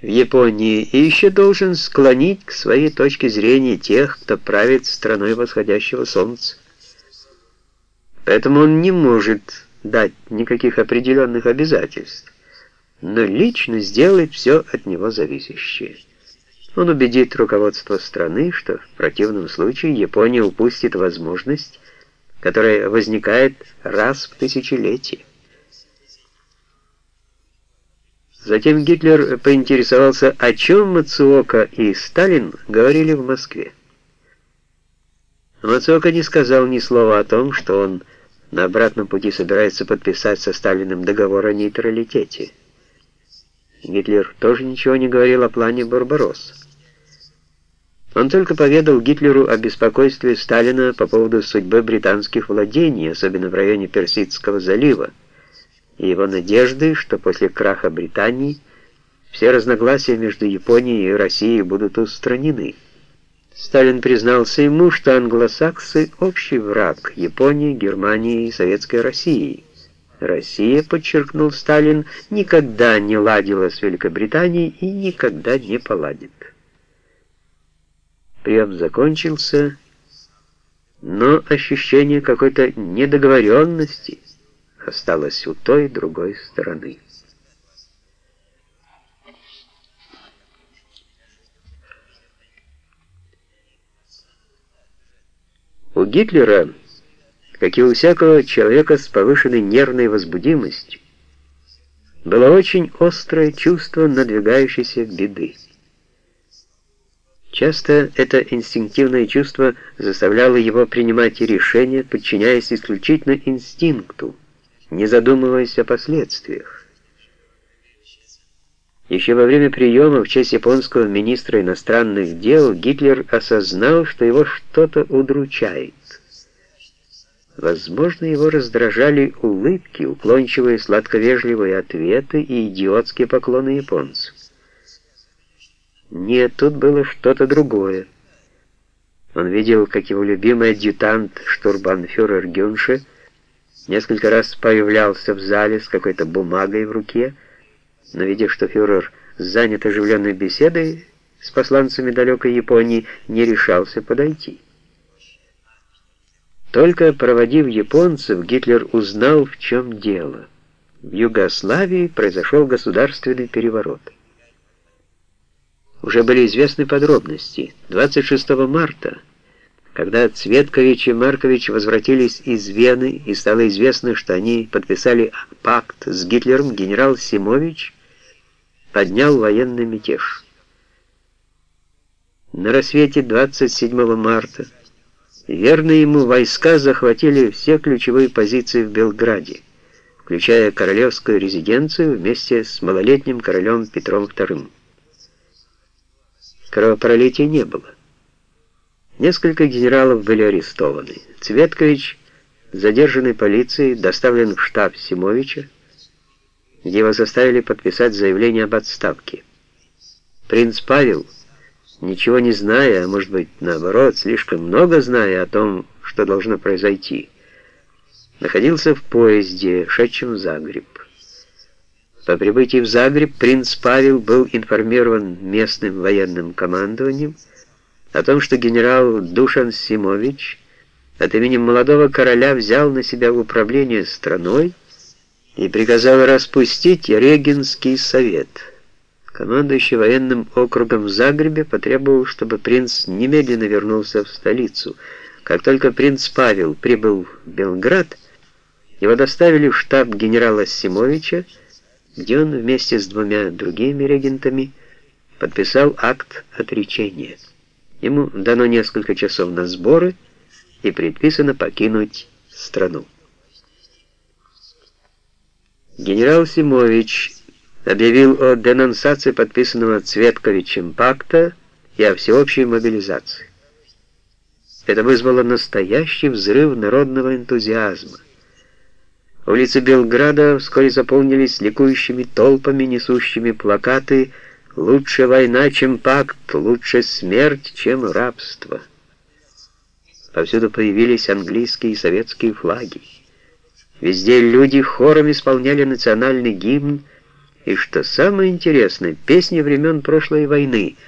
в Японии и еще должен склонить к своей точке зрения тех, кто правит страной восходящего солнца. Поэтому он не может дать никаких определенных обязательств, но лично сделать все от него зависящее. Он убедит руководство страны, что в противном случае Япония упустит возможность, которая возникает раз в тысячелетие. Затем Гитлер поинтересовался, о чем Мацуока и Сталин говорили в Москве. Мацуока не сказал ни слова о том, что он на обратном пути собирается подписать со Сталиным договор о нейтралитете. Гитлер тоже ничего не говорил о плане Барбаросса. Он только поведал Гитлеру о беспокойстве Сталина по поводу судьбы британских владений, особенно в районе Персидского залива, и его надежды, что после краха Британии все разногласия между Японией и Россией будут устранены. Сталин признался ему, что англосаксы – общий враг Японии, Германии и Советской России. Россия, подчеркнул Сталин, никогда не ладила с Великобританией и никогда не поладит. Прием закончился, но ощущение какой-то недоговоренности – осталось у той другой стороны. У Гитлера, как и у всякого человека с повышенной нервной возбудимостью, было очень острое чувство надвигающейся беды. Часто это инстинктивное чувство заставляло его принимать решения, подчиняясь исключительно инстинкту, не задумываясь о последствиях. Еще во время приема в честь японского министра иностранных дел Гитлер осознал, что его что-то удручает. Возможно, его раздражали улыбки, уклончивые сладковежливые ответы и идиотские поклоны японцев. Нет, тут было что-то другое. Он видел, как его любимый адъютант, штурбанфюрер Гюнше, Несколько раз появлялся в зале с какой-то бумагой в руке, но видя, что фюрер занят оживленной беседой с посланцами далекой Японии, не решался подойти. Только проводив японцев, Гитлер узнал, в чем дело. В Югославии произошел государственный переворот. Уже были известны подробности. 26 марта когда Цветкович и Маркович возвратились из Вены и стало известно, что они подписали пакт с Гитлером, генерал Симович поднял военный мятеж. На рассвете 27 марта верные ему войска захватили все ключевые позиции в Белграде, включая королевскую резиденцию вместе с малолетним королем Петром II. Кровопролития не было. Несколько генералов были арестованы. Цветкович, задержанный полицией, доставлен в штаб Симовича, где его заставили подписать заявление об отставке. Принц Павел, ничего не зная, а может быть, наоборот, слишком много зная о том, что должно произойти, находился в поезде, шедшем в Загреб. По прибытии в Загреб принц Павел был информирован местным военным командованием, о том, что генерал Душан Симович от имени молодого короля взял на себя управление страной и приказал распустить Регенский совет. Командующий военным округом в Загребе потребовал, чтобы принц немедленно вернулся в столицу. Как только принц Павел прибыл в Белград, его доставили в штаб генерала Симовича, где он вместе с двумя другими регентами подписал акт отречения. Ему дано несколько часов на сборы и предписано покинуть страну. Генерал Симович объявил о денонсации подписанного Цветковичем пакта и о всеобщей мобилизации. Это вызвало настоящий взрыв народного энтузиазма. Улицы Белграда вскоре заполнились ликующими толпами, несущими плакаты «Связь» Лучше война, чем пакт, лучше смерть, чем рабство. Повсюду появились английские и советские флаги. Везде люди хором исполняли национальный гимн И что самое интересное, песни времен прошлой войны —